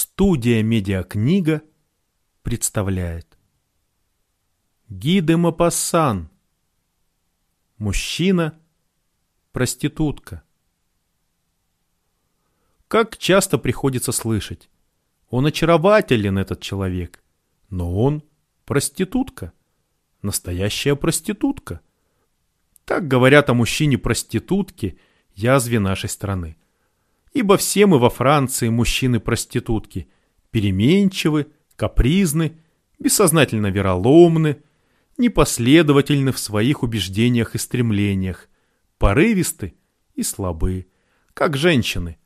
Студия «Медиакнига» представляет. Гиде Мапассан Мужчина, проститутка. Как часто приходится слышать Он очарователен, этот человек, но он проститутка, настоящая проститутка. Так говорят о мужчине-проститутке, язве нашей страны ибо все мы во Франции мужчины-проститутки, переменчивы, капризны, бессознательно вероломны, непоследовательны в своих убеждениях и стремлениях, порывисты и слабы, как женщины.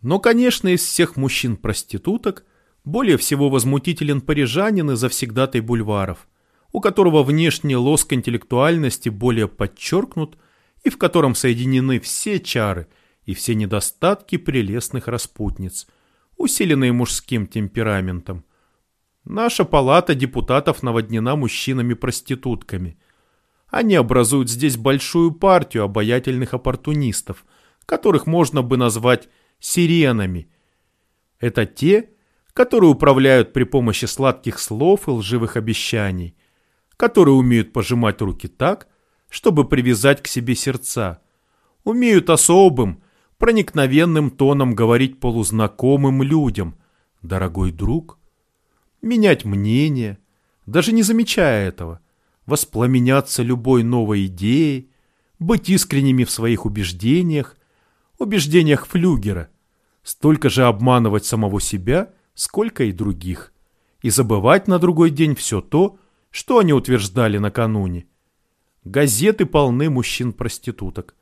Но, конечно, из всех мужчин-проституток более всего возмутителен парижанин и завсегдатай бульваров, у которого внешний лоск интеллектуальности более подчеркнут и в котором соединены все чары – и все недостатки прелестных распутниц, усиленные мужским темпераментом. Наша палата депутатов наводнена мужчинами-проститутками. Они образуют здесь большую партию обаятельных оппортунистов, которых можно бы назвать сиренами. Это те, которые управляют при помощи сладких слов и лживых обещаний, которые умеют пожимать руки так, чтобы привязать к себе сердца, умеют особым, проникновенным тоном говорить полузнакомым людям «дорогой друг», менять мнение, даже не замечая этого, воспламеняться любой новой идеей, быть искренними в своих убеждениях, убеждениях флюгера, столько же обманывать самого себя, сколько и других, и забывать на другой день все то, что они утверждали накануне. Газеты полны мужчин-проституток.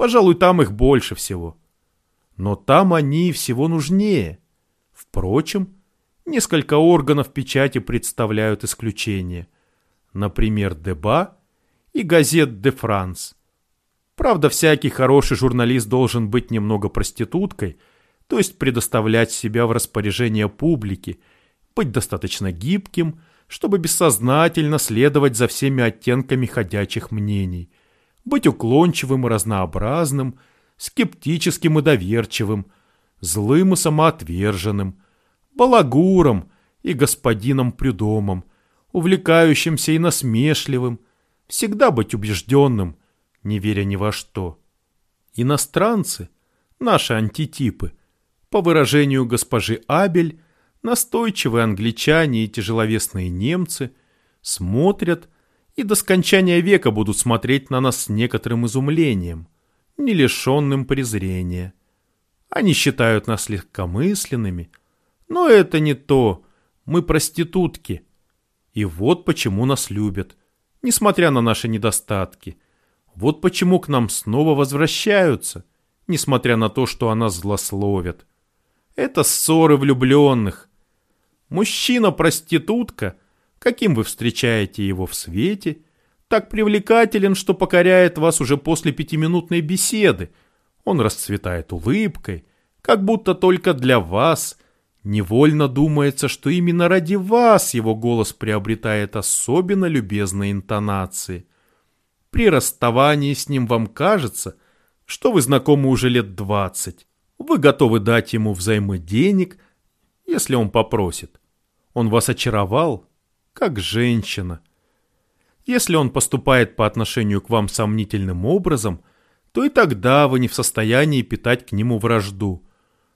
Пожалуй, там их больше всего. Но там они всего нужнее. Впрочем, несколько органов печати представляют исключение. Например, Деба и газет «Де Франс». Правда, всякий хороший журналист должен быть немного проституткой, то есть предоставлять себя в распоряжение публики, быть достаточно гибким, чтобы бессознательно следовать за всеми оттенками ходячих мнений – быть уклончивым и разнообразным, скептическим и доверчивым, злым и самоотверженным, балагуром и господином Прюдомом, увлекающимся и насмешливым, всегда быть убежденным, не веря ни во что. Иностранцы, наши антитипы, по выражению госпожи Абель, настойчивые англичане и тяжеловесные немцы смотрят и до скончания века будут смотреть на нас с некоторым изумлением, не лишенным презрения. Они считают нас легкомысленными, но это не то, мы проститутки. И вот почему нас любят, несмотря на наши недостатки. Вот почему к нам снова возвращаются, несмотря на то, что о нас злословят. Это ссоры влюбленных. Мужчина-проститутка — каким вы встречаете его в свете, так привлекателен, что покоряет вас уже после пятиминутной беседы. Он расцветает улыбкой, как будто только для вас. Невольно думается, что именно ради вас его голос приобретает особенно любезные интонации. При расставании с ним вам кажется, что вы знакомы уже лет двадцать. Вы готовы дать ему взаймы денег, если он попросит. Он вас очаровал, как женщина. Если он поступает по отношению к вам сомнительным образом, то и тогда вы не в состоянии питать к нему вражду.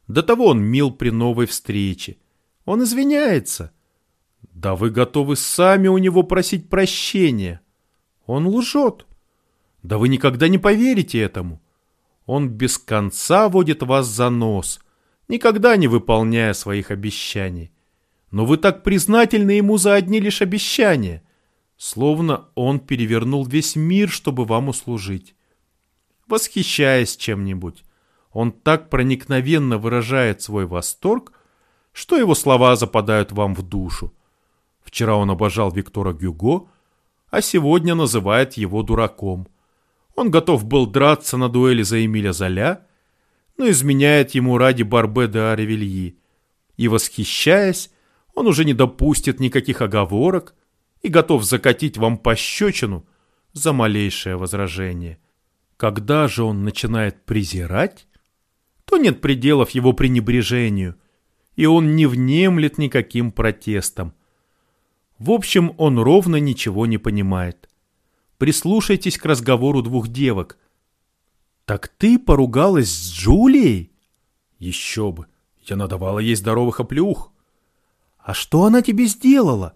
До того он мил при новой встрече. Он извиняется. Да вы готовы сами у него просить прощения. Он лжет. Да вы никогда не поверите этому. Он без конца водит вас за нос, никогда не выполняя своих обещаний но вы так признательны ему за одни лишь обещания, словно он перевернул весь мир, чтобы вам услужить. Восхищаясь чем-нибудь, он так проникновенно выражает свой восторг, что его слова западают вам в душу. Вчера он обожал Виктора Гюго, а сегодня называет его дураком. Он готов был драться на дуэли за Эмиля Золя, но изменяет ему ради Барбе де Аревельи. И, восхищаясь, он уже не допустит никаких оговорок и готов закатить вам пощечину за малейшее возражение. Когда же он начинает презирать, то нет пределов его пренебрежению, и он не внемлет никаким протестам. В общем, он ровно ничего не понимает. Прислушайтесь к разговору двух девок. «Так ты поругалась с Джулией?» «Еще бы! Я надавала ей здоровых оплеух». «А что она тебе сделала?»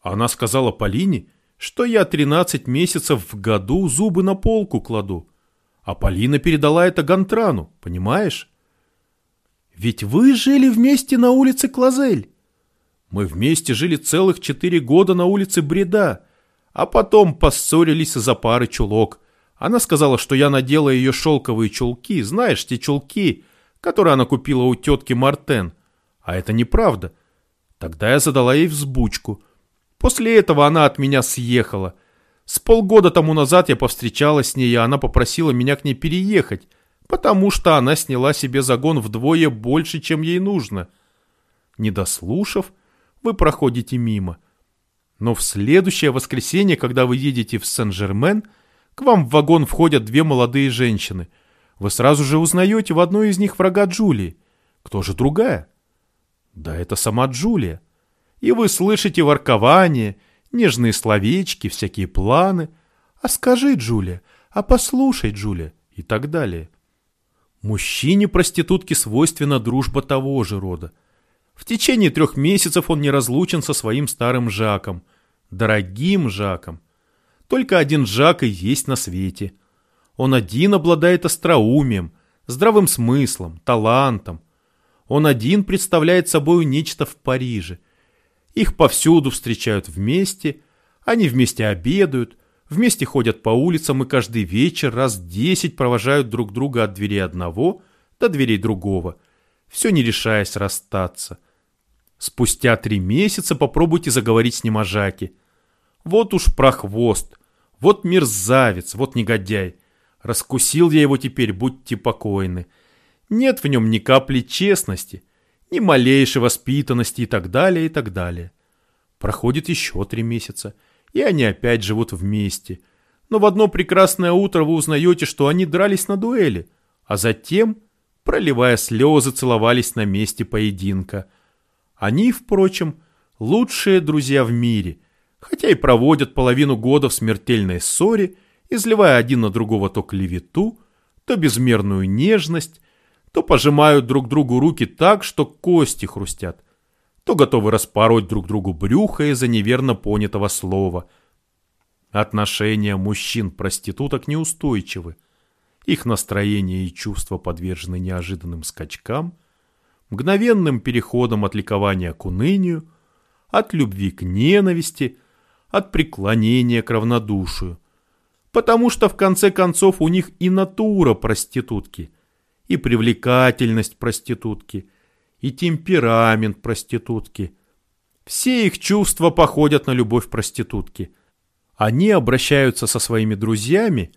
Она сказала Полине, что я 13 месяцев в году зубы на полку кладу. А Полина передала это Гантрану, понимаешь? Ведь вы жили вместе на улице Клазель. Мы вместе жили целых четыре года на улице Бреда, а потом поссорились за пары чулок. Она сказала, что я надела ее шелковые чулки, знаешь, те чулки, которые она купила у тетки Мартен. А это неправда. Тогда я задала ей взбучку. После этого она от меня съехала. С полгода тому назад я повстречалась с ней, и она попросила меня к ней переехать, потому что она сняла себе загон вдвое больше, чем ей нужно. Не дослушав, вы проходите мимо. Но в следующее воскресенье, когда вы едете в Сен-Жермен, к вам в вагон входят две молодые женщины. Вы сразу же узнаете в одной из них врага Джулии. Кто же другая? Да это сама Джулия. И вы слышите воркование, нежные словечки, всякие планы. А скажи, Джулия, а послушай, Джулия, и так далее. Мужчине проститутке свойственна дружба того же рода. В течение трех месяцев он не разлучен со своим старым Жаком, дорогим Жаком. Только один Жак и есть на свете. Он один обладает остроумием, здравым смыслом, талантом. Он один представляет собой нечто в Париже. Их повсюду встречают вместе, они вместе обедают, вместе ходят по улицам и каждый вечер раз десять провожают друг друга от двери одного до дверей другого, все не решаясь расстаться. Спустя три месяца попробуйте заговорить с ним о Жаке. Вот уж прохвост, вот мерзавец, вот негодяй. Раскусил я его теперь, будьте покойны. Нет в нем ни капли честности, ни малейшей воспитанности и так далее, и так далее. Проходит еще три месяца, и они опять живут вместе. Но в одно прекрасное утро вы узнаете, что они дрались на дуэли, а затем, проливая слезы, целовались на месте поединка. Они, впрочем, лучшие друзья в мире, хотя и проводят половину года в смертельной ссоре, изливая один на другого то клевету, то безмерную нежность, то пожимают друг другу руки так, что кости хрустят, то готовы распороть друг другу брюхо из-за неверно понятого слова. Отношения мужчин-проституток неустойчивы. Их настроение и чувства подвержены неожиданным скачкам, мгновенным переходом от ликования к унынию, от любви к ненависти, от преклонения к равнодушию. Потому что в конце концов у них и натура проститутки, и привлекательность проститутки, и темперамент проститутки. Все их чувства походят на любовь проститутки. Они обращаются со своими друзьями,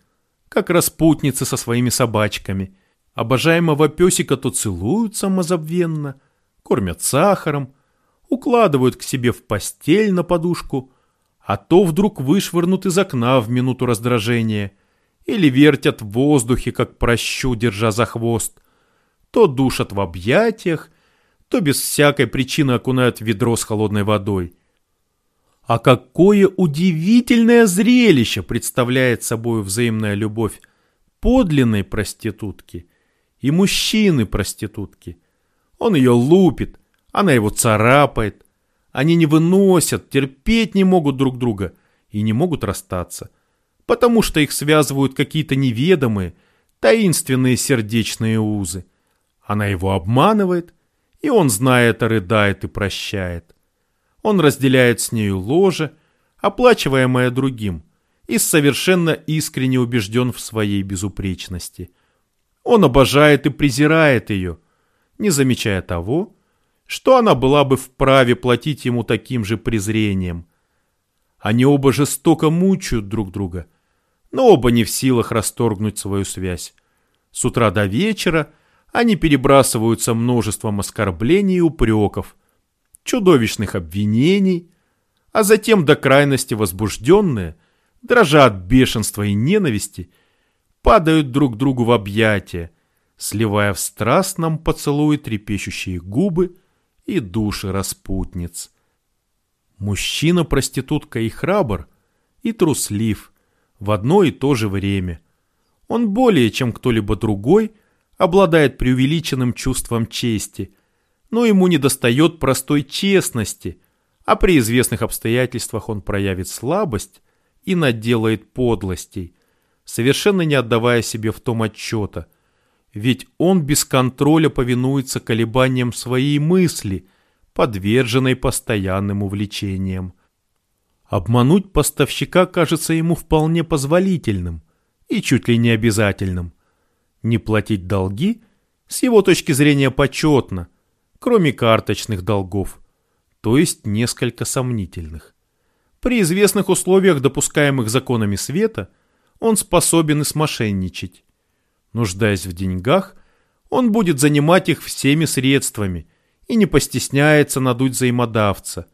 как распутницы со своими собачками. Обожаемого песика то целуют самозабвенно, кормят сахаром, укладывают к себе в постель на подушку – а то вдруг вышвырнут из окна в минуту раздражения или вертят в воздухе, как прощу, держа за хвост, то душат в объятиях, то без всякой причины окунают в ведро с холодной водой. А какое удивительное зрелище представляет собой взаимная любовь подлинной проститутки и мужчины-проститутки. Он ее лупит, она его царапает, они не выносят, терпеть не могут друг друга и не могут расстаться, потому что их связывают какие-то неведомые, таинственные сердечные узы. Она его обманывает, и он, зная это, рыдает и прощает. Он разделяет с нею ложе, оплачиваемое другим, и совершенно искренне убежден в своей безупречности. Он обожает и презирает ее, не замечая того, что она была бы вправе платить ему таким же презрением. Они оба жестоко мучают друг друга, но оба не в силах расторгнуть свою связь. С утра до вечера они перебрасываются множеством оскорблений и упреков, чудовищных обвинений, а затем до крайности возбужденные, дрожа от бешенства и ненависти, падают друг другу в объятия, сливая в страстном поцелуе трепещущие губы, и души распутниц. Мужчина-проститутка и храбр, и труслив в одно и то же время. Он более чем кто-либо другой обладает преувеличенным чувством чести, но ему недостает простой честности, а при известных обстоятельствах он проявит слабость и наделает подлостей, совершенно не отдавая себе в том отчета, ведь он без контроля повинуется колебаниям своей мысли, подверженной постоянным увлечениям. Обмануть поставщика кажется ему вполне позволительным и чуть ли не обязательным. Не платить долги с его точки зрения почетно, кроме карточных долгов, то есть несколько сомнительных. При известных условиях, допускаемых законами света, он способен и смошенничать. Нуждаясь в деньгах, он будет занимать их всеми средствами и не постесняется надуть взаимодавца.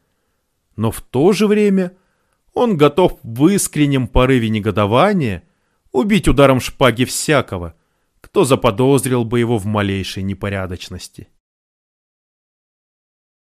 Но в то же время он готов в искреннем порыве негодования убить ударом шпаги всякого, кто заподозрил бы его в малейшей непорядочности.